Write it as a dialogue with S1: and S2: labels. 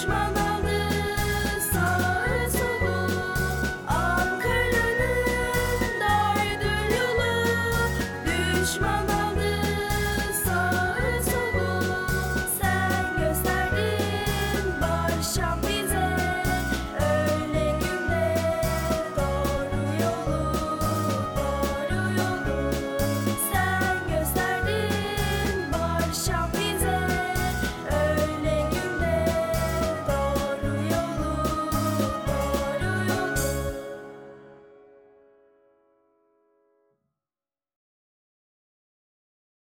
S1: düşmana